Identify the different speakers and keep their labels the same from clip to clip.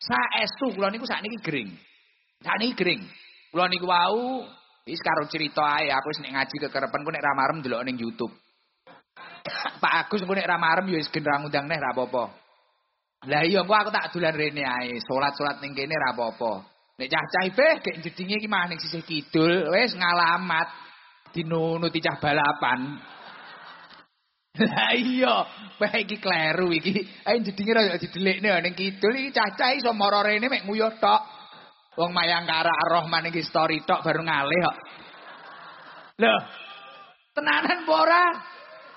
Speaker 1: Saestu kula niku sakniki gering. Sakniki gering. Kula niku wau wis karo cerita ae aku wis nek ngaji kekerepen ku nek ra marem delok ning YouTube. Pak Agus engko nek ra marem ya wis gen ra ngundang neh ra apa-apa. Lah iya engko aku tak dolan rene ae, salat-salat ning kene ra apa-apa. Nek cah-cah ibeh gek jedinge iki mah ning sisih kidul wis ngalamat dinunuti cah balapan. Lah iya, wah iki kleru iki. Ayo jedinge ra didelikne ning kidul iki cah-cah iso mara rene mek nguyuh tok. Wong Mayangkara Ar-Rahman iki story tok baru ngalih kok. Loh. Tenanan apa ora?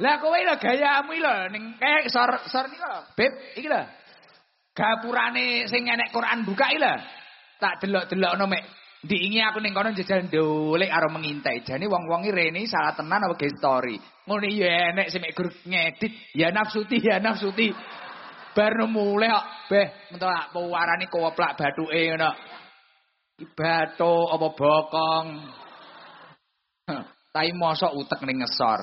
Speaker 1: Lah kowe lho gayamu lho ning kek sor sor niku. Beb, iki lho. Gapurane sing enek Quran buka iki lho. Tak delok-delokno mek diingi aku ning kono jajal ndolik karo mengintai. Jane wong-wong rene salah tenan apa ge story. Ngono ya enek sing gur ngedit, ya nafsuti, ya nafsuti. Bar mulai kok, beh, mentok tak pewarani koplak bathuke ngono. Batu apa bokong. Tapi mosok utek ning ngesor.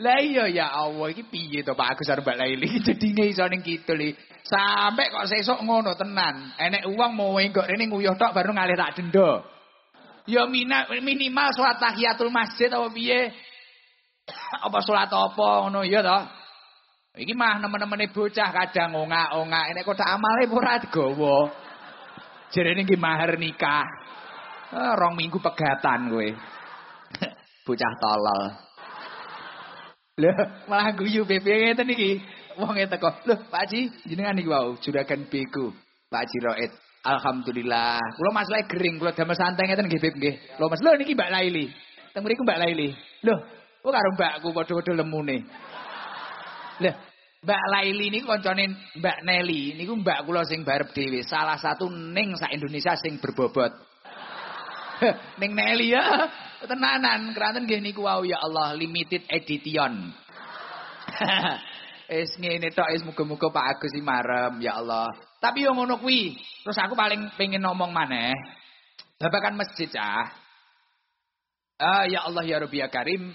Speaker 1: Lah iya ya Allah iki piye to Pak Agus arep Mbak Laili iki jedinge iso ning kidul iki. Sampai kok sesuk ngono tenan. Enek uang mau enggak rene nguyuh tok baru ngalih tak denda. Ya mina, minimal salat tahiyatul masjid apa piye? apa salat apa ngono ya to? Iki mah nemen-nemene bocah kadang ongak-ongak enek kok amale ora digawa. Jarene iki mahar nikah. Ah, rong minggu pegatan kowe. Bocah tolol. Lho, malah guyu BP ngeten iki. Wong teko. Lho, Pak Haji, jenengan iki wau juragan beku. Pak Haji Roet. Alhamdulillah. Kula masalah gering, kula damel santai ngeten nggih, Beb nggih. Lho Mas, lho niki Mbak Laili. Teng mriku Mbak Laili. Lho, kok karo mbakku padha-padha lemune. Lho, Mbak Laili niku koncone Mbak Neli, niku mbak kula sing barep dhewe, salah satu ning sak Indonesia sing berbobot. ning Neli ya, tenanan, keranten nggih niku wau ya Allah limited edition. Es ngene tok es muga-muga Pak Agus marem ya Allah. Tapi yo ngono kuwi, terus aku paling pengen ngomong maneh. Babakan masjid ah. Ah ya Allah ya Rabbi ya Karim,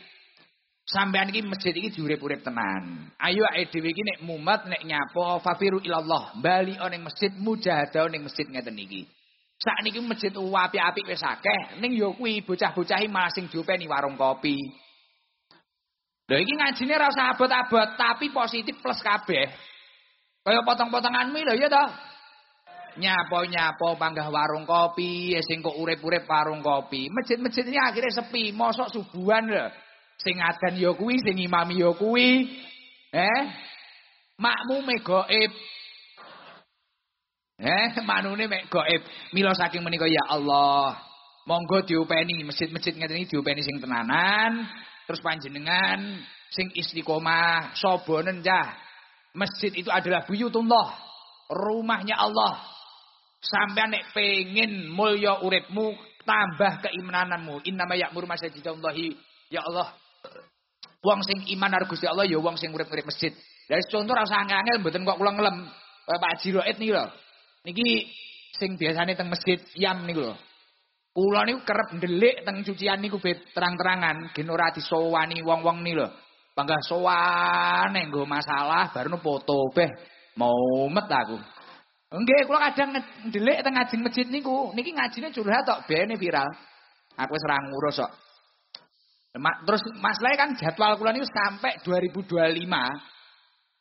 Speaker 1: Sampean iki masjid iki diurip-urip tenan. Ayo ae dhewe iki nek mumet nek nyapo fafiru ilallah, bali ning masjid mujahadah ning masjid ngeten iki. Sakniki masjid apik-apik wis akeh, ning yo kuwi bocah-bocah malah sing diopeni warung kopi. Lha iki ngajine ora usah abot-abot, tapi positif plus kabeh. Kaya potong-potonganmu lho ya toh. Nyapo-nyapo panggah warung kopi, sing kok urip-urip warung kopi. Masjid-masjid ini akhirnya sepi, mosok subuhan lho. Sing adan ya kuwi, sing imami ya kuwi. Eh? Makmume gaib. Eh, manune mek gaib. Mila saking menika ya Allah. Monggo diupeni masjid-masjid ngeten iki diupeni sing tenanan. Terus panjenengan sing istiqomah sobonen cah. Masjid itu adalah buyutullah. Rumahnya Allah. Sampai nek pengen mulya uripmu tambah keimananmu. Innama ya'muru masajidallahi ya Allah Wong sing iman karo Gusti Allah ya wong sing urip-urip masjid. Lah contoh rasa angel mboten kok kula ngelem. Pak Haji Roet niki lho. Niki sing biasane teng masjid Yam niku lho. Kula niku kerep ndelik teng cucian niku terang-terangan gen ora disowani wong-wong niku lho. Panggah sowane nggo masalah baru foto beh mau met aku. Nggih, kula kadang ndelik teng ngajeng masjid niku. Niki ngajine curhat tok bene viral. Aku wis ora ngurus kok. Terus masalahnya kan jadwal kula niku sampai 2025.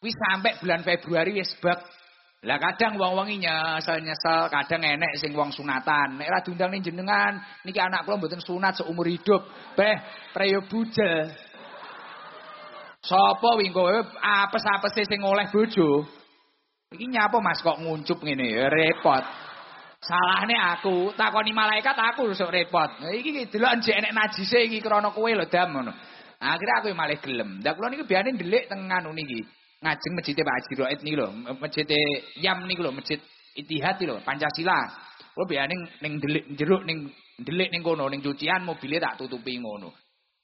Speaker 1: Wis sampai bulan Februari wis bak. Lah kadang wong-wong nyesel-nyesel, kadang enek sing wong sunatan. Nek ora diundang ning jenengan, niki anak kula mboten sunat seumur hidup. Beh, preyo bujel. Sapa wingi kowe apes-apese sing oleh bojo? Iki nyapa Mas kok nguncup ngene ya repot. Salahne aku, takoni malaikat aku sok repot. Nah, iki delok jek enek najise iki krana kowe lho dam ngono. Akhirnya aku malah gelem. Lah kula niku biyen ndelik teng anu niki. Ngajeng masjid Pak Haji Roid niki lho, masjid Yam niku lho, masjid Itihad lho, Pancasila. Kula biyen ning ndelik jeruk ning ndelik ning kono ning cucian mobilnya tak tutupi ngono.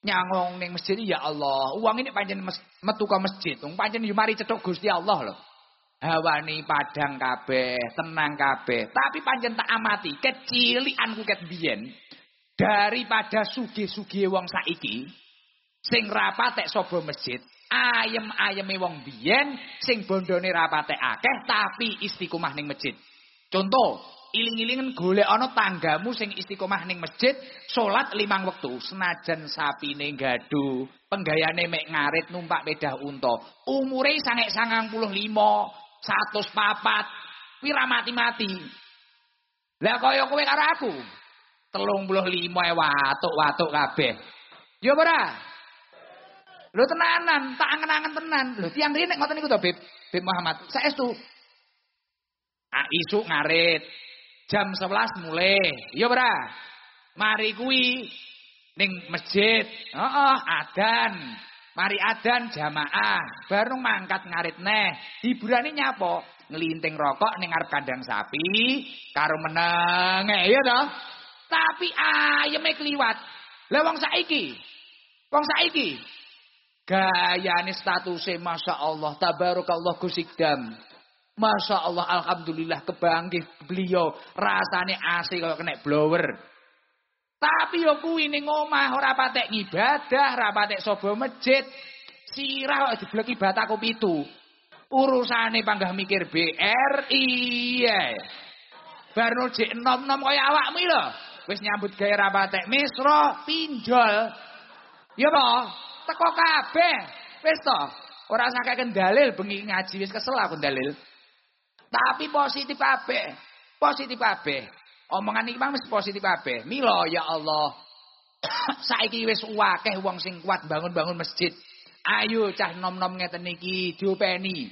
Speaker 1: Nyangong ning masjid ya Allah, uang ini pancen metu ke masjid. Wong pancen yo mari cethuk Gusti Allah lho. Hawani padang kabeh, tenang kabeh. Tapi pancen tak amati, kecilianku ket biyen daripada sugi-sugi wong saiki sing rapatek sapa masjid, ayem-ayeme wong biyen sing bondone rapate akeh tapi istiqomah ning masjid. Contoh, iling-ilingen golek ana tanggamu sing istiqomah ning masjid, salat limang wektu, senajan sapine gadu, penggayane mek ngarit numpak pedah unta. Umure sange 95, 104, kuwi ra mati-mati. Lah kaya kowe karo aku, 35 e watuk-watuk kabeh. Ya ora? Lho tenanan, tak angen-angen tenan. Lho tiang rene ngoten niku to, Bib. Bib Muhammad. Saestu. Ah isuk ngarit. Jam 11 mulai. Iya ora? Mari kuwi ning masjid. Heeh, adan. Mari adan jamaah. Baru mangkat ngarit neh. Hiburane nyapa? Ngelinting rokok ning ngarep kandang sapi karo meneng. Iya toh? Tapi ayeme kliwat. Lah wong saiki. Wong saiki Gayane statuse Masya Allah. Tabarakallah gusikdam. Masya Allah Alhamdulillah kebanggih beliau. Rasane asli kalau kena blower. Tapi yo kuwi ning omah ora patek ngibadah, ora patek sapa masjid. Sirah kok dibleki bataku pitu. Urusane panggah mikir BR iya. Barno jek enom-enom kaya awakmu lho. Wis nyambut gawe ra patek misra, pinjol. Ya apa? Teko kabeh. Wis to, ora usah dalil bengi ngaji wis kesel aku dalil. Tapi positif kabeh. Positif kabeh. Omongan iki mesti positif kabeh. Mila ya Allah. Saiki wis akeh wong sing kuat bangun-bangun masjid. Ayo cah nom-nom ngeten iki diopeni.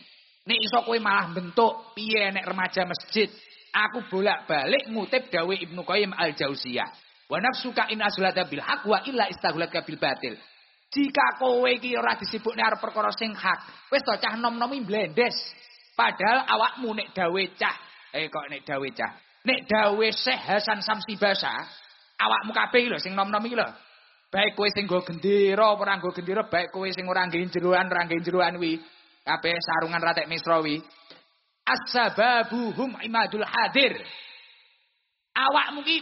Speaker 1: Nek iso kowe malah bentuk piye nek remaja masjid. Aku bolak-balik ngutip dawe Ibnu Qayyim Al-Jauziyah. Wa nafsuka in azlata bil haq wa illa istaghlaka bil batil. Jika kowe iki ora disibukne arep perkara sing hak, wis to cah nom-nomi blendes. Padahal awakmu nek dawe cah, eh kok nek dawe cah. Nek dawe Syekh Hasan Samsi Basa, awakmu kabeh lho sing nom-nom iki lho. Baik kowe sing nggo gendera ora nggo gendera, baik kowe sing ora nggo jeroan ora nggo jeroan wi. Kabeh sarungan ratek misra wi. As-sababuhum imadul hadir. Awakmu ki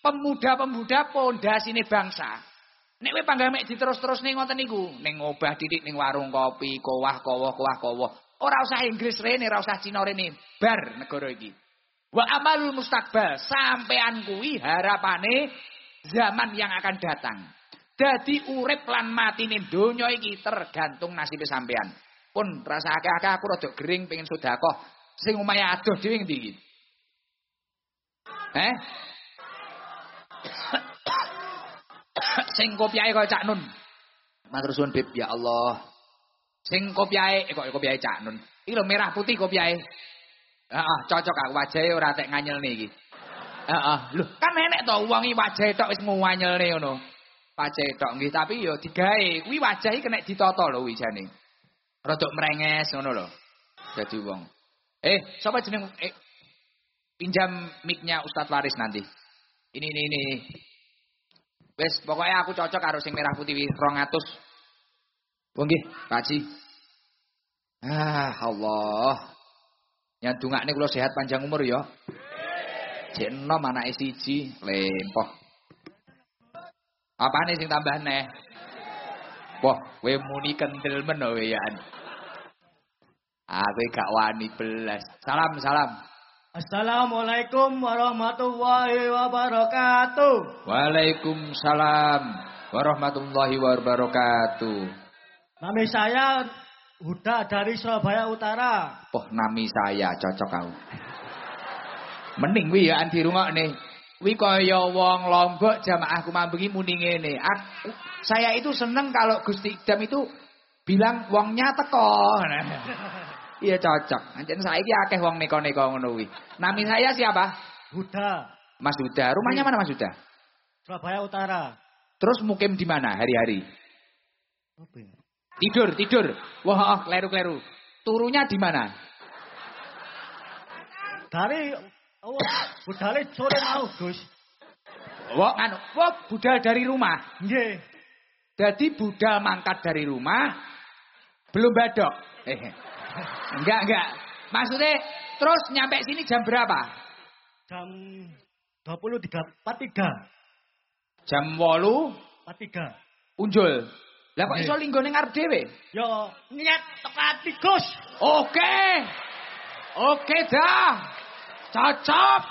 Speaker 1: pemuda-pemuda pondasine bangsa. Nek kowe panggang mek diterus-terus ning ngoten niku, ning ngobah titik ning warung kopi, kowah kowah kowah kowah. Ora usah Inggris rene, ora usah Cina rene, bar negara iki. Wa amalul mustakbal, sampean kuwi harapane zaman yang akan datang. Dadi urip lan matine donya iki tergantung nasib sampean. Pun rasa akeh-akeh aku rada gering pengen sedekah. Sing omahe adoh dhewe ngendi iki? Eh? Sing kopiahe kaya Cak Nun. Matur suwun Bib, ya Allah. Sing kopiahe eh kok kopiahe Cak Nun. Iki lho merah putih kopiahe. Heeh, cocok aku wajahe ora tek nganyelne iki. Heeh, lho kan enek to wong iki wajahe tok wis nganyelne ngono. Wajahe tok nggih, tapi ya digawe. Kuwi wajahe kena ditata lho wijane. Rodok merenges ngono lho. Dadi wong. Eh, sapa jeneng eh, pinjam mic-nya Ustadz Waris nanti. Ini ini ini. Wes pokoknya aku cocok karo sing merah putih 200. Oh nggih, Pak. Ah, Allah. Yang dungakne kula sehat panjang umur ya. Jek enom anake siji, lempoh. Apane sing tambah neh? Wah, kowe muni kendel men ya. Aku gak wani belas. Salam, salam.
Speaker 2: Assalamualaikum warahmatullahi wabarakatuh.
Speaker 1: Waalaikumsalam warahmatullahi wabarakatuh.
Speaker 2: Nama saya Huda dari Surabaya Utara.
Speaker 1: Oh, nami saya cocok kau. Mending wi ya anti nih. Wi kaya wong Lombok jamaahku mambengi muni ngene. Aku, saya itu seneng kalau Gusti Idam itu bilang wongnya teko. Iya cocok. Anjen saiki akeh wong neko-neko ngono kuwi. Nami saya siapa?
Speaker 2: Huda.
Speaker 1: Mas Huda. Rumahnya mana Mas Huda?
Speaker 2: Surabaya Utara.
Speaker 1: Terus mukim di mana hari-hari?
Speaker 2: Ya?
Speaker 1: Tidur, tidur. Wah, oh, kleru-kleru. Turunya di mana?
Speaker 2: Dari oh, budale sore mau, Gus.
Speaker 1: Wah, anu, wah budal dari rumah.
Speaker 2: Nggih.
Speaker 1: Jadi budal mangkat dari rumah belum badok. Eh. Enggak, enggak. Maksudnya terus nyampe sini jam berapa?
Speaker 2: Jam 23.43.
Speaker 1: Jam 8
Speaker 2: 43.
Speaker 1: Unjul. Lah kok iso linggo ning arep dhewe?
Speaker 2: Yo niat teko ati Gus.
Speaker 1: Oke. Oke dah. Cocok.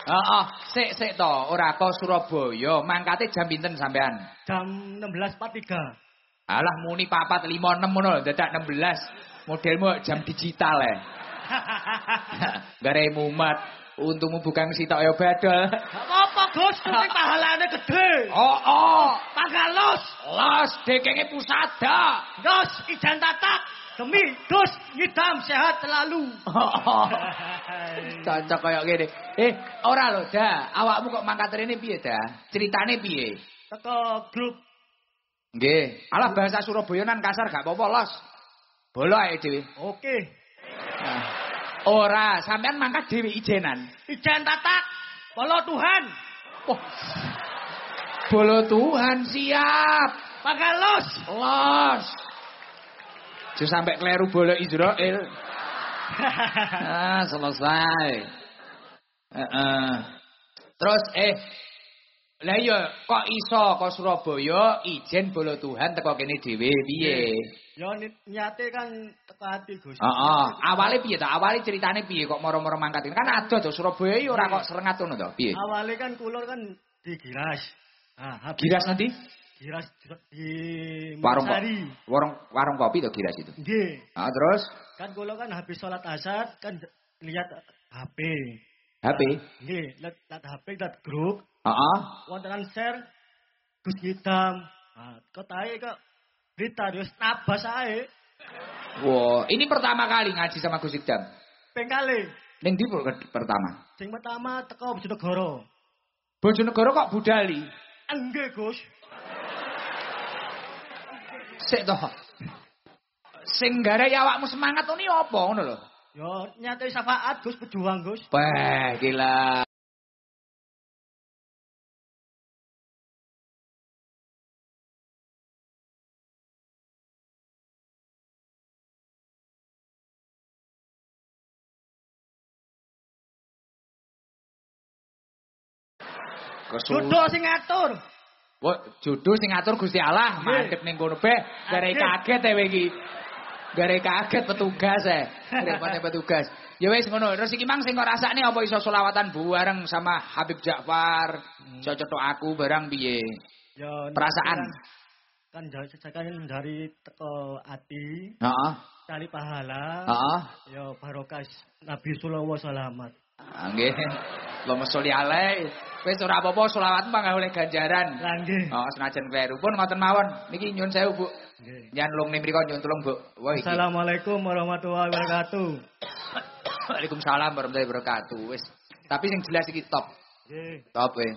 Speaker 1: Heeh, sik sik to, ora kok Surabaya, mangkate jam pinten sampean?
Speaker 2: Jam 16.43.
Speaker 1: Alah muni papat lima enam ngono lho, dadak 16. Modelmu jam digital ya. Gare mumet. Untungmu bukan sitok ya badal.
Speaker 2: Apa-apa Gus, penting pahalane gede.
Speaker 1: Oh oh,
Speaker 2: Panggalos.
Speaker 1: los dekenge pusada.
Speaker 2: Gus ijan tatak. Demi Gus ngidam sehat selalu.
Speaker 1: Cocok kayak gini. Eh, ora lho, dah. Awakmu kok mangkat rene piye, dah? Ceritane piye?
Speaker 2: Teko grup
Speaker 1: Nggih. Alah bahasa Surabaya nan kasar gak apa-apa, Los. Bolo ae dhewe.
Speaker 2: Oke.
Speaker 1: Nah. Ora, sampean mangkat dhewe ijenan.
Speaker 2: Ijan tatak. Polo Tuhan.
Speaker 1: Wah. Bolo Tuhan siap.
Speaker 2: Panggalos.
Speaker 1: Los. Aja sampai kleru bolo Israel. Ah, selesai. Heeh. Terus eh lah iya kok iso kok Surabaya ijen bolo Tuhan teko kene dhewe piye?
Speaker 2: Yo ni- niate kan teko ati Gus.
Speaker 1: Heeh, awale piye ta? Awale ceritane piye kok moro-moro mangkat? Kan ada to Surabaya iki ora kok serengat ngono to, piye?
Speaker 2: Awalnya kan kulur kan di Giras. Nah, habis
Speaker 1: Giras nanti?
Speaker 2: Giras di
Speaker 1: Warung.
Speaker 2: Sari.
Speaker 1: Warung warung kopi to Giras itu.
Speaker 2: Nggih.
Speaker 1: Ah, terus
Speaker 2: Kan kulur kan habis sholat asar kan lihat HP.
Speaker 1: HP.
Speaker 2: Nggih, lihat HP lihat grup,
Speaker 1: Heeh.
Speaker 2: wontenan share Gus Hitam. Nah, kok tae kok berita terus nabas ae.
Speaker 1: Wah, ini pertama kali ngaji sama Gus Ikdam.
Speaker 2: Pengkale.
Speaker 1: Ning ndi per- pertama?
Speaker 2: Sing pertama teko Bojonegoro.
Speaker 1: Bojonegoro kok budali.
Speaker 2: Enggak, Gus.
Speaker 1: Sik to. Sing garai awakmu semangat ini apa ngono lho?
Speaker 2: Yo nyate syafaat Gus pejuang Gus.
Speaker 1: Wah, gila.
Speaker 2: Dodo sing ngatur.
Speaker 1: Wah, jodoh sing ngatur Gusti Allah, mandek ning kono be.
Speaker 2: Adil.
Speaker 1: kaget e iki. Gare kaget petugas e. Repotnya petugas. Ya wis ngono. Terus iki mang sing kok rasane apa iso selawatan bareng sama Habib Ja'far. Iso cetok aku barang piye?
Speaker 2: Yo
Speaker 1: Perasaan.
Speaker 2: kan kan dari teko ati,
Speaker 1: Heeh.
Speaker 2: cari pahala.
Speaker 1: Heeh.
Speaker 2: Yo barokah Nabi sallallahu selamat.
Speaker 1: Nggih. Allahumma sholli alaih. Wis ora apa-apa selawat mangga oleh ganjaran.
Speaker 2: Lah nggih.
Speaker 1: Oh, senajan kleru pun ngoten mawon. Niki nyun sewu, Bu.
Speaker 2: Nggih.
Speaker 1: Jan lung ning mriku nyun tulung, Bu.
Speaker 2: Assalamualaikum warahmatullahi wabarakatuh.
Speaker 1: Waalaikumsalam warahmatullahi wabarakatuh. Wis. Tapi sing jelas iki top.
Speaker 2: Nggih.
Speaker 1: Top e.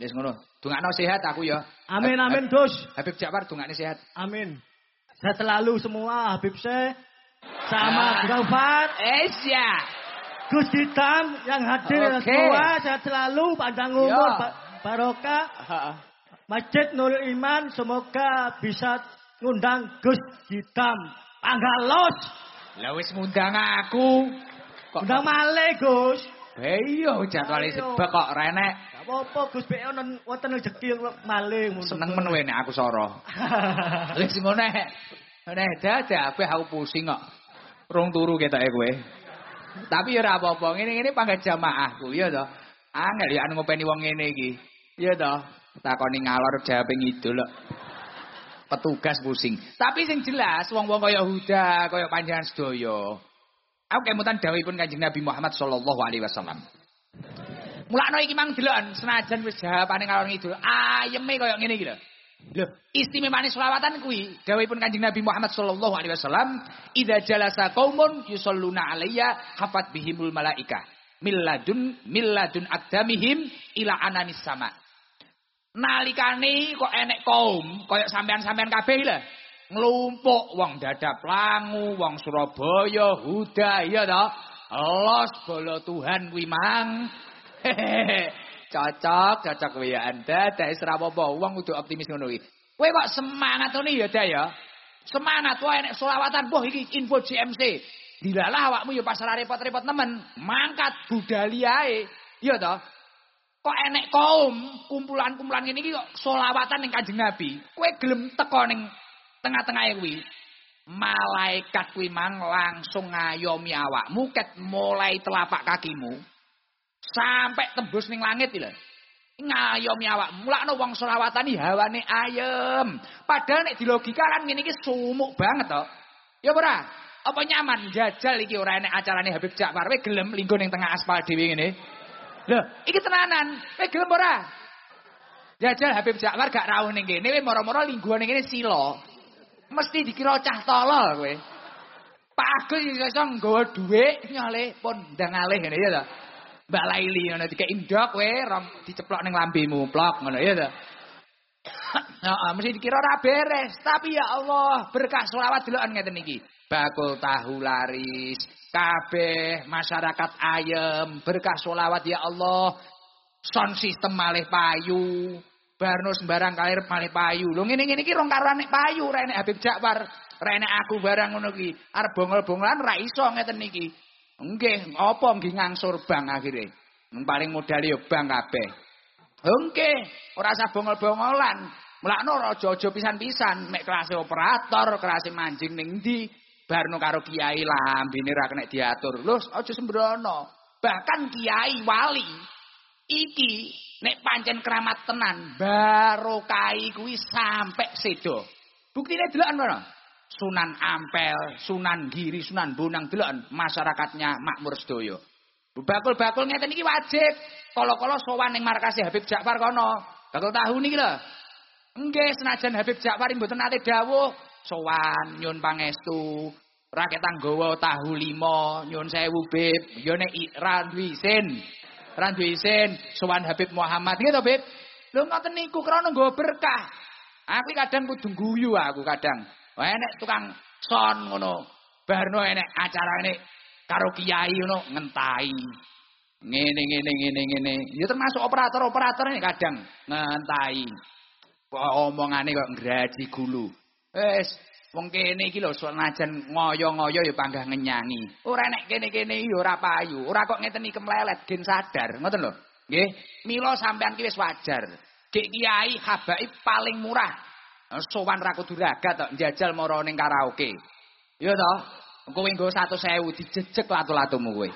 Speaker 1: Wis ngono. Dungakno sehat aku ya.
Speaker 2: Amin amin Gus.
Speaker 1: Habib Ja'far dungakne sehat.
Speaker 2: Amin. Saya selalu semua Habib
Speaker 1: Ah.
Speaker 2: sama Gafar,
Speaker 1: Esya.
Speaker 2: Gus Hitam yang hadir
Speaker 1: Oke.
Speaker 2: semua saya selalu panjang umur
Speaker 1: Ya.
Speaker 2: ba- barokah Masjid Nurul Iman semoga bisa ngundang Gus Hitam Panggalos.
Speaker 1: Lah wis ngundang aku. Kok
Speaker 2: Undang malih Gus.
Speaker 1: Eh, iya jadwale
Speaker 2: Ayo.
Speaker 1: sebab kok renek.
Speaker 2: Gak apa-apa Gus BE wonten wonten rezeki malih ngono.
Speaker 1: Seneng men nek aku soro. Wis ngono nek. Dadak ape aku pusing kok. Rong turu ketoke kowe. Tapi ya ora apa-apa, ngene-ngene pangkat jamaahku ya to. Angel ya anu ngopeni wong ngene iki. Ya to. Takoni ngalor jawabe ngidul kok. Petugas pusing. Tapi sing jelas wong-wong kaya Huda, kaya panjenengan sedaya. Aku kemutan dawuhipun Kanjeng Nabi Muhammad sallallahu alaihi wasallam. Mulakno iki mang delok senajan wis jawabane ngalor ngidul. Ayeme kaya ngene iki lho. Lho, istimewane selawatan kuwi dawuhipun Kanjeng Nabi Muhammad sallallahu alaihi wasallam, "Idza jalasa qaumun yusalluna alayya hafat bihimul malaika." Milladun milladun aqdamihim ila ananis sama. Nalikane kok enek kaum kaya sampean-sampean kabeh lho. Nglumpuk wong dadap langu, wong Surabaya, Huda, iya to. Los bolo Tuhan kuwi mang. Cocok, cocok kuwi ya Anda, ora apa-apa, wong kudu optimis ngono kuwi. Kowe kok semangat ngono ya, Da ya. Semangat wae nek selawatan, boh iki info GMC. Dilalah awakmu ya pasar repot-repot nemen, mangkat budali ae. Iya to? Kok enek kaum kumpulan-kumpulan ini kok solawatan ning Kanjeng Nabi. Kowe gelem teko ning tengah-tengah kuwi. Malaikat kuwi mang langsung ngayomi awakmu ket mulai telapak kakimu sampai tembus ning langit lho. Ngayomi awakmu. Mulakno wong selawatan iki hawane ayem. Padahal nek dilogikakan ngene iki sumuk banget to. Ya ora? Apa nyaman jajal iki ora enek acarane Habib Ja'far. Kowe gelem linggo ning tengah aspal dhewe ngene. Loh, iki tenanan. Kowe gelem ora? Jajal Habib Ja'far gak rawuh ning kene, kowe moro-moro linggo ning kene sila. Mesti dikira cah tolol kowe. Pak Agus iso nggawa dhuwit nyale pun ndang alih ngene ya to. Mbak Laili ngono dikek indok kowe rom diceplok ning lambemu plok ngono ya to. Heeh, mesti dikira ora beres, tapi ya Allah, berkah selawat deloken ngeten iki. Bakul tahu laris, kabeh masyarakat ayem, berkah selawat ya Allah. Sound system malih payu, barno sembarang kalir malih payu. Lho ngene-ngene iki rong karo nek payu, ra nek Habib Jakfar, ra nek aku barang ngono iki. Arep bongol-bongolan ra iso ngeten iki. Nggih, apa nggih ngangsur bang akhire. Paling modal ya bang kabeh. Nggih, ora usah bongol-bongolan. Mulakno aja-aja pisan-pisan, mek kelas operator, kelas manjing ning ndi, barno karo kiai lah ambine ra kena diatur. Lho, aja sembrono. Bahkan kiai wali iki nek pancen keramat tenan, barokai kuwi sampe sedo. Buktine deloken ngono. Sunan Ampel, Sunan Giri, Sunan Bonang deloken masyarakatnya makmur sedaya. Bakul-bakul ngeten iki wajib. Kala-kala sowan ning markase Habib Ja'far kono. Bakul tahu niki lho. Nggih, senajan Habib Ja'far mboten nate dawuh, sowan nyun pangestu, rakyat tanggawa tahu limo, nyun sewu bib, yo nek ra duwe isin. Ra duwe isin, sowan Habib Muhammad gitu, Bib. Lho ngoten niku krana nggawa berkah. Aku kadang kudu guyu aku kadang. Wah enek tukang son ngono. Barno enek acarane karo kiai ngono ngentai. Ngene ngene ngene ngene. Ya termasuk operator-operator ini kadang ngentai. Omongane kok ngraji gulu. Wis wong kene iki lho senajan ngoyo-ngoyo ya panggah ngenyangi. Ora nek kene-kene ya ora payu, ora kok ngeten iki melelet gen sadar, ngoten lho. Nggih, mila sampean ki wis wajar. Gek kiai habaib paling murah. Sowan ra kudu ragat tok njajal mara ning karaoke. Ya to? Kowe nggo 100.000 dijejeg latu-latumu kowe.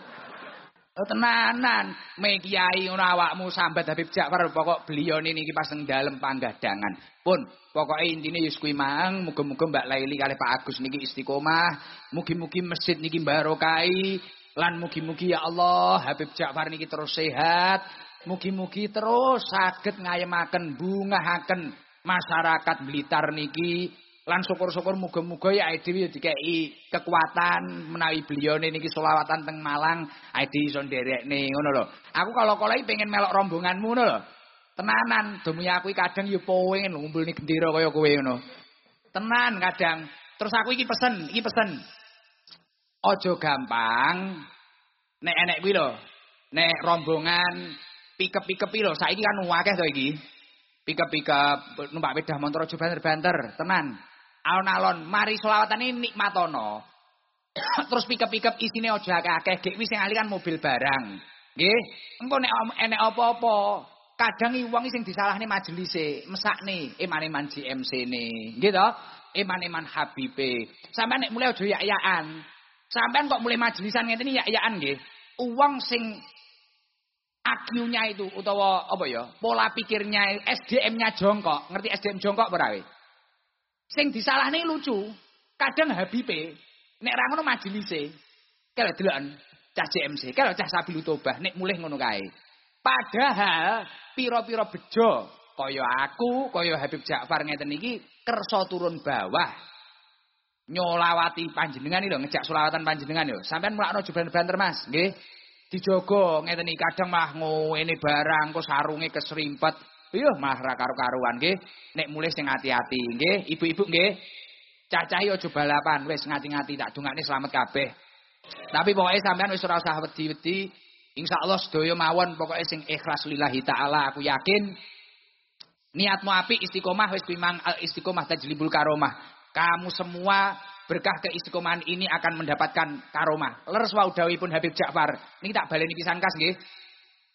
Speaker 1: Oh, tenanan, me kiai ngono awakmu sambat Habib Ja'far pokok belione niki pas nang panggadangan. Pun, pokoke intine wis kuwi mang, muga-muga Mbak Laili kali Pak Agus niki istiqomah, mugi-mugi masjid niki barokai, lan mugi-mugi ya Allah Habib Ja'far niki terus sehat, mugi-mugi terus saged ngayemaken bungahaken masyarakat Blitar niki lan syukur-syukur muga-muga ya dhewe dikeki kekuatan menawi belione niki selawatan teng Malang ade iso nderekne ngono lho. Aku kalau kolai pengen melok rombonganmu ngono lho. Tenanan, demi aku kadang yo pengen ngumpulne gendera kaya kowe ngono. Tenan kadang. Terus aku iki pesen, iki pesen. Ojo gampang nek enek kuwi lho. Nek rombongan pikep-pikep lho, saiki kan akeh to iki. Pikep-pikep numpak pedah motor aja banter-banter, tenan. Alon-alon mari selawatan ini nikmatono. Terus pikep-pikep isine aja akeh-akeh, gek wis sing ahli kan mobil barang. Nggih, engko nek enek apa-apa, kadang wong sing disalahne majelise, mesakne eman-eman GMC-ne. Nggih to? Eman-eman Habibe. Sampeyan nek mulai aja yak-yakan. Sampeyan kok mulai majelisan ngene yak-yakan nggih. Uang sing IQ-nya itu utawa apa ya? Pola pikirnya, SDM-nya jongkok. Ngerti SDM jongkok ora Sing disalahne lucu. Kadang Habibe nek ra ngono majelise. Kalau deloken cah JMC, kalau cah Sabilu Tobah nek mulih ngono kae. Padahal pira-pira bejo kaya aku, kaya Habib Ja'far ngeten iki kersa turun bawah. Nyolawati panjenengan iki lho ngejak selawatan panjenengan yo. Sampeyan mulakno jeban banter Mas, nggih. Dijogo ngeten iki kadang mah ngene barang kok sarunge keserimpet. Iya malah ra karo-karuan nggih. Nek mulih sing ati-ati nggih, ibu-ibu nggih. Yo aja balapan, wis ngati-ngati tak dongakne selamat kabeh. Tapi pokoknya sampean wis ora usah wedi-wedi. Insyaallah sedaya mawon pokoknya sing ikhlas lillahi taala aku yakin niatmu apik istiqomah wis memang istiqomah tajlibul karomah. Kamu semua berkah keistiqomahan ini akan mendapatkan karomah. Leres wau dawuhipun Habib Ja'far. Niki tak baleni pisan kas nggih.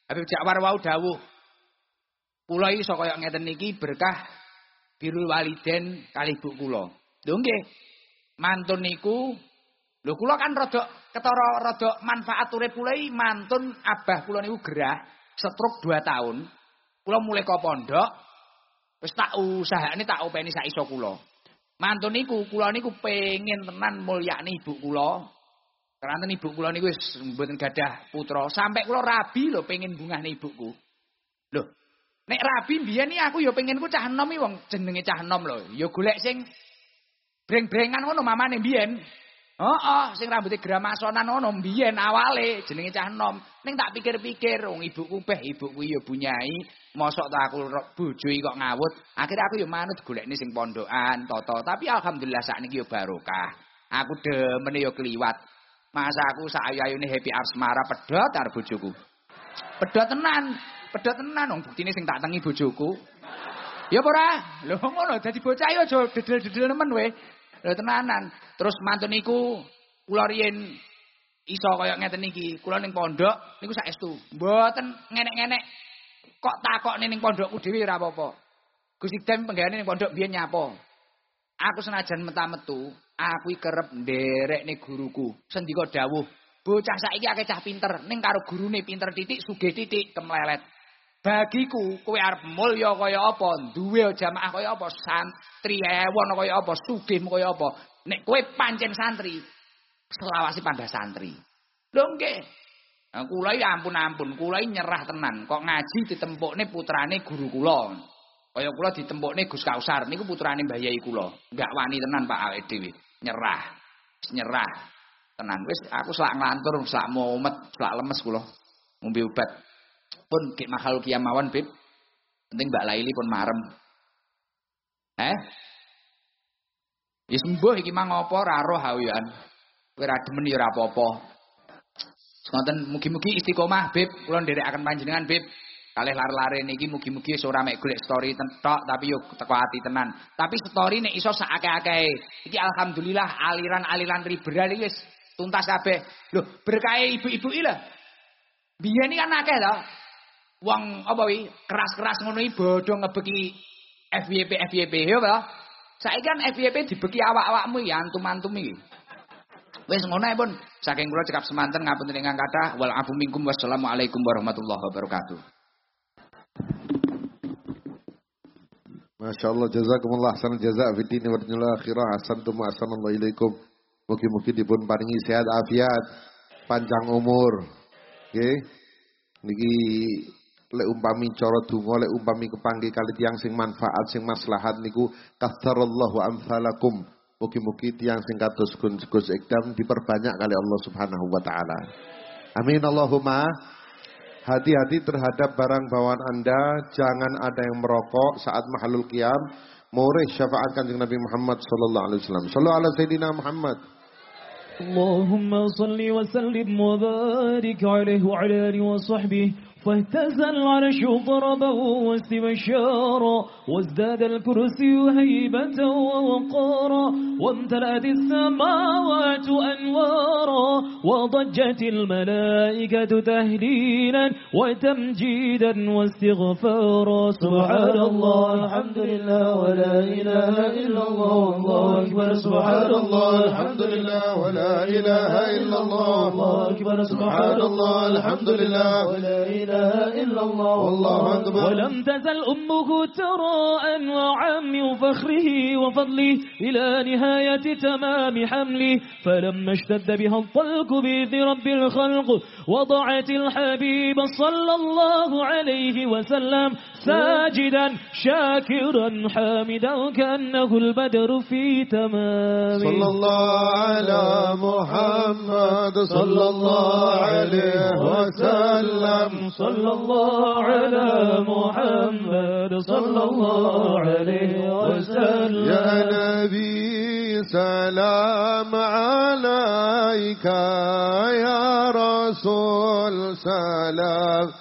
Speaker 1: Habib Ja'far wau dawuh Kula iso kaya ngeten niki berkah birul waliden kali ibu kula. Lho nggih. Mantun niku lho kula kan rada ketara rada manfaat urip kula mantun abah kula niku gerah stroke 2 tahun. Kula mulai ke pondok wis tak usahane tak openi sak iso kula. Mantun niku kula niku pengen tenan mulyakne ibu kula. Karena ibu kula niku wis mboten gadah putra, sampai kula rabi lho pengen bungahne ibuku. Lho, nek rabi biyen iki aku ya pengen ku cah enom iki wong jenenge cah enom lho. Ya golek sing breng-brengan ngono mamane biyen. Heeh, sing rambute gramasonan ngono mbiyen awale jenenge cah enom. Ning tak pikir-pikir wong ibuku beh ibuku ya bunyai, mosok tak aku bojo kok ngawut. Akhirnya aku ya manut golekne sing pondokan, toto. Tapi alhamdulillah sakniki ya barokah. Aku demen ya kliwat. Masa aku saayune happy asmara pedhot karo bojoku. Pedhot tenan, pedhot tenan wong buktine sing tak tengi bojoku. Ya apa? Lho ngono dadi bocah ya aja dedel-dedel nemen we. Lho tenanan. Terus mantun niku kula riyen iso kaya ngeten iki. Kula ning pondok niku saestu. Mboten ngenek-ngenek kok takokne ning pondokku dhewe ora apa-apa. Gusti Dem penggaweane ning pondok biyen nyapa. Aku senajan meta-metu, aku kerep nderekne guruku. Sendika dawuh, bocah saiki akeh cah pinter, ning karo gurune pinter titik sugih titik kemlelet. Bagiku kowe arep mulya kaya apa, duwe jamaah kaya apa, santri ewon kaya apa, sugih kaya apa. Nek kowe pancen santri, selawasi pandha santri. Lho nggih. Nah, kula iki ampun-ampun, kula iki nyerah tenan. Kok ngaji ditempukne putrane guru kula. Kaya kula ditempukne Gus Kausar niku putrane Mbah Yai kula. Enggak wani tenan Pak awake dhewe. Nyerah. Nyerah. Tenan wis aku selak nglantur, selak mumet, selak lemes kula. Ngombe obat. Pun ki makhluk kiamawan bib penting Mbak Laili pun marem eh mbuh iki mang apa ora roh hawian. Kowe ora demen ya ora apa-apa. Semonten mugi-mugi istiqomah Bib, kula nderekaken panjenengan Bib. Kalih lare-lare niki mugi-mugi ora mek story tentok tapi yo teko ati tenan. Tapi story nek iso sakake-akehe. Iki alhamdulillah aliran-aliran liberal iki wis tuntas kabeh. Lho, berkahe ibu-ibu iki lho. Biyen iki kan akeh. Wong apa wi keras-keras ngono bodho ngebeki FYP FYP yo to. Saiki kan FYP dibeki awak-awakmu ya antum-antum iki. Wis ngono ae pun saking kula cekap semanten ngapunten ingkang kathah wal afu minkum wassalamualaikum warahmatullahi wabarakatuh.
Speaker 3: Masya Allah jazakumullah hasan jazak fi dini wa dunyal akhirah hasantum wa ahsanallahu ilaikum. Mugi-mugi dipun paringi sehat afiat, panjang umur. Nggih. Niki lek umpami cara donga lek umpami kepanggih kali tiang sing manfaat sing maslahat niku katsarallahu amsalakum. Mugi-mugi tiang sing kados Gus Ikdam diperbanyak kali Allah Subhanahu wa taala. Amin Allahumma. Hati-hati terhadap barang bawaan Anda. Jangan ada yang merokok saat mahalul qiyam. Mureh syafaat kanjeng Nabi Muhammad sallallahu alaihi wasallam. Sallallahu ala sayidina Muhammad.
Speaker 4: Allahumma salli wa sallim wa barik alaihi wa ala alihi wa sahbihi. فاهتز العرش ضربا واستبشارا وازداد الكرسي هيبة ووقارا وامتلأت السماوات أنوارا وضجت الملائكة تهليلا وتمجيدا واستغفارا. سبحان الله الحمد لله ولا إله إلا الله والله أكبر. سبحان الله الحمد لله ولا إله إلا الله الله أكبر. سبحان الله الحمد لله ولا إله إلا الله. والله أكبر. ولم تزل أمه ترى أنواعا من فخره وفضله إلى نهاية تمام حمله. فلما اشتد بها الطلق بإذن رب الخلق وضعت الحبيب صلى الله عليه وسلم ساجدا شاكرا حامدا كأنه البدر في تمام
Speaker 3: صلى الله على محمد صلى الله عليه وسلم.
Speaker 4: صلى الله على محمد صلى الله عليه وسلم.
Speaker 3: يا نبي سلام عليك. يا رسول سلام.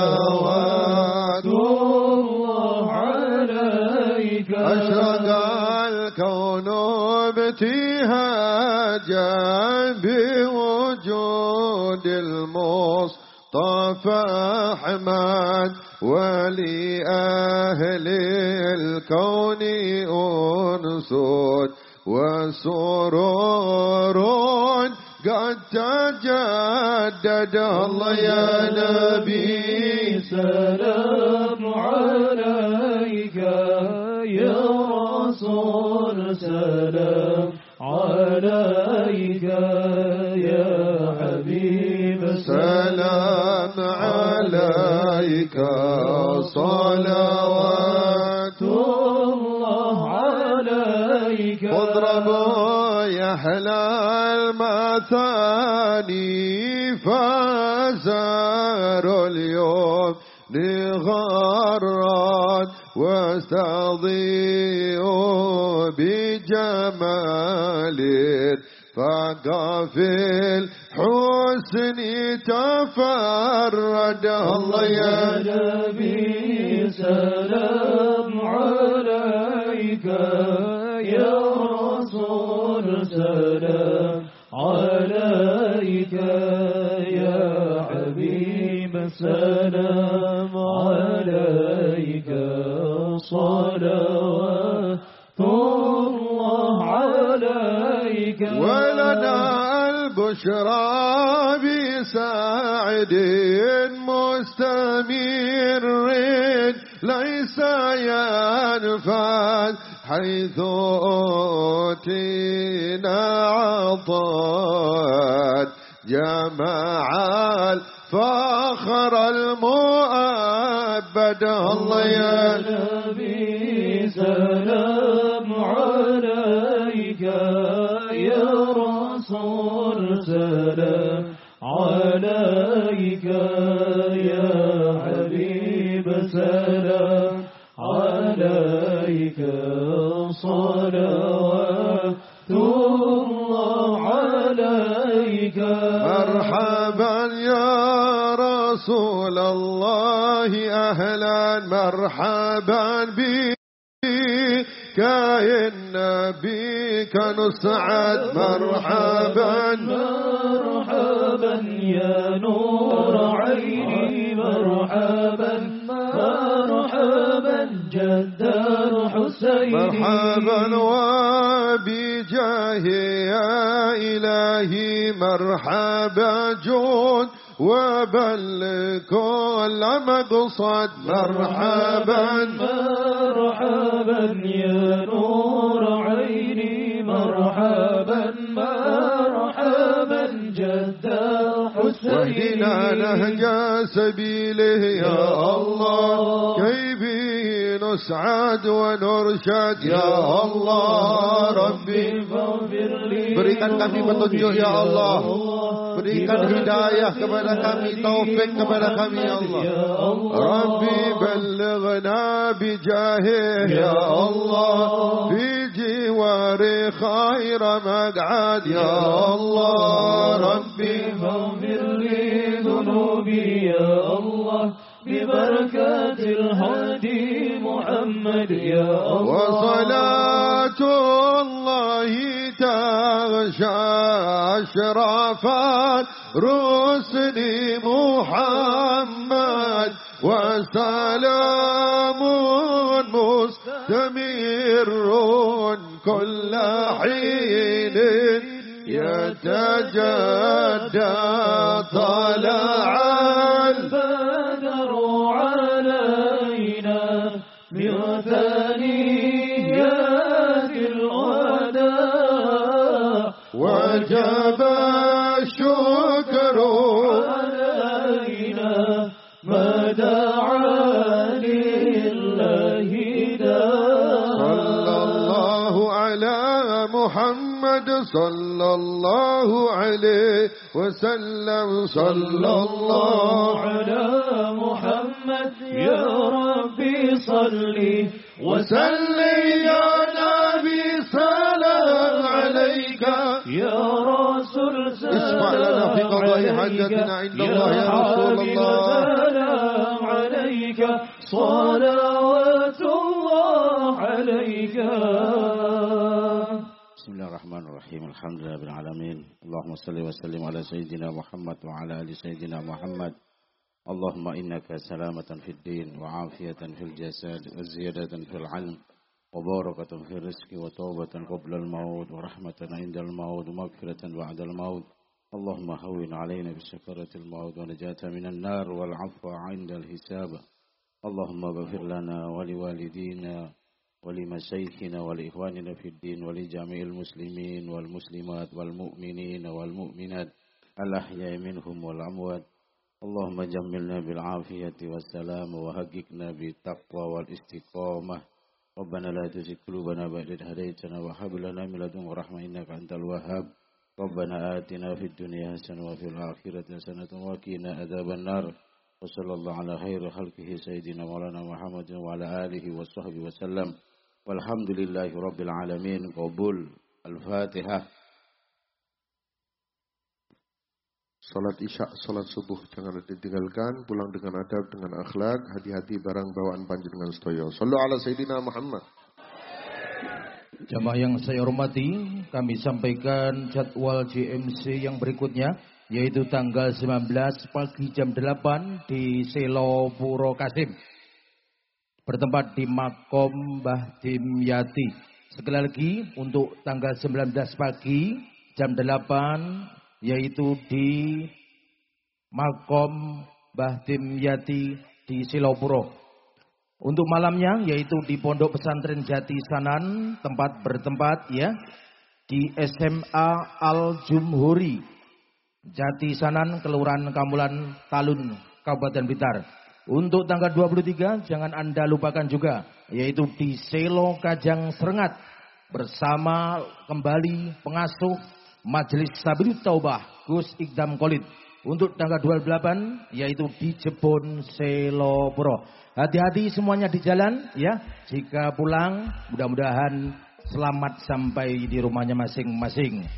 Speaker 3: صلوات
Speaker 4: الله عليك.
Speaker 3: أشرق الكون ابتهاجا بوجود المصطفى أحمد ولأهل الكون أنس وسرور تجدد الله يا نبي
Speaker 4: سلام عليك يا رسول سلام عليك يا حبيب
Speaker 3: سلام عليك صلوات
Speaker 4: الله عليك
Speaker 3: اضربوا المثاني فزاروا اليوم لغرات واستضيئوا بجمال فقف الحسن تفرد. الله يا
Speaker 4: نبي سلام عليك يا رسول سلام.
Speaker 3: حيث أوتينا عطاء جمع الفخر المؤبد الله يا بك نسعد مرحبا.
Speaker 4: مرحبا يا نور عيني مرحبا. مرحبا جد الحسين
Speaker 3: مرحبا وبجاه يا إلهي مرحبا جود وبلغ كل مقصد. مرحبا.
Speaker 4: مرحبا يا نور مرحبا مرحبا جد حسين
Speaker 3: واهدنا نهج سبيله يا الله كي به نسعد ونرشد يا الله ربي
Speaker 4: فاغفر لي
Speaker 3: Berikan kami petunjuk ya Allah Berikan hidayah kepada kami Taufik kepada kami ya Allah Rabbi balighna bijahih ya Allah Fi jiwari khair maq'ad ya Allah Rabbi
Speaker 4: فاغفر لي ذنوبي. يا الله ببركات الهادي محمد. يا الله
Speaker 3: وصلاة الله تغشى أشرف الرسل محمد. وسلام كل حين يتجدى طلع وسلم
Speaker 4: صلى الله على محمد يا ربي صلي
Speaker 3: وسلم يا نبي سلام عليك
Speaker 4: يا رسول سلام
Speaker 3: اسمع لنا في قضاء. حاجتنا عند الله يا رسول الله.
Speaker 4: سلام عليك صلوات الله عليك
Speaker 5: بسم الله الرحمن الرحيم. الحمد لله رب العالمين. اللهم صل وسلم على سيدنا محمد وعلى آل سيدنا محمد. اللهم إنك سلامة في الدين وعافية في الجسد وزيادة في العلم وبركة في الرزق وتوبة قبل الموت ورحمة عند الموت ومغفرة بعد الموت. اللهم هون علينا بسكرة الموت ونجاة من النار والعفو عند الحساب. اللهم اغفر لنا ولوالدينا ولمشايخنا ولإخواننا في الدين ولجميع المسلمين والمسلمات والمؤمنين والمؤمنات الأحياء منهم والأموات. اللهم جملنا بالعافية والسلام وحققنا بالتقوى والاستقامة. ربنا لا تزغ قلوبنا بعد إذ هديتنا وهب لنا من لدنك رحمة إنك أنت الوهاب. ربنا آتنا في الدنيا حسنة وفي الآخرة حسنة وقنا عذاب النار. وصلى الله على خير خلقه سيدنا مولانا محمد وعلى آله وصحبه وسلم. Walhamdulillahi Rabbil Alamin Qabul Al-Fatihah
Speaker 3: Salat isya, salat subuh jangan ditinggalkan, pulang dengan adab, dengan akhlak, hati-hati barang bawaan panjenengan sedaya. Sallu ala Sayyidina Muhammad.
Speaker 6: Jamaah yang saya hormati, kami sampaikan jadwal GMC yang berikutnya yaitu tanggal 19 pagi jam 8 di Selo Puro Kasim. Bertempat di Makom Mbah Dimyati. Sekali lagi, untuk tanggal 19 pagi jam 8, yaitu di Makom Mbah Dimyati di Selo Puro. Untuk malamnya yaitu di Pondok Pesantren Jati Sanan tempat bertempat ya di SMA Al Jumhuri Jati Sanan Kelurahan Kamulan Talun Kabupaten Blitar. Untuk tanggal 23 jangan Anda lupakan juga yaitu di Selo Kajang Serengat bersama kembali pengasuh Majelis Sabilut Taubah Gus Ikdam Kolid. Untuk tanggal 28 yaitu di Jebon Selopuro. Hati-hati semuanya di jalan ya. Jika pulang mudah-mudahan selamat sampai di rumahnya masing-masing.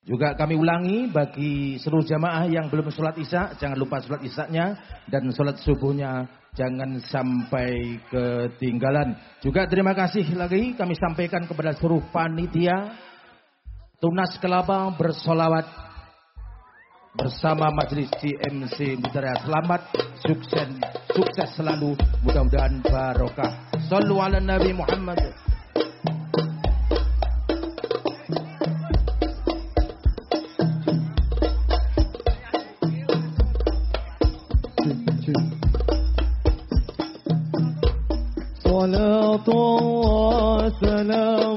Speaker 6: Juga kami ulangi bagi seluruh jamaah yang belum sholat isya, jangan lupa sholat isyanya dan sholat subuhnya jangan sampai ketinggalan. Juga terima kasih lagi kami sampaikan kepada seluruh panitia Tunas Kelapa bersolawat bersama Majelis CMC Mutiara. Selamat, sukses, sukses selalu, mudah-mudahan barokah. Sallu ala Nabi Muhammad.
Speaker 4: صلاة الله سلام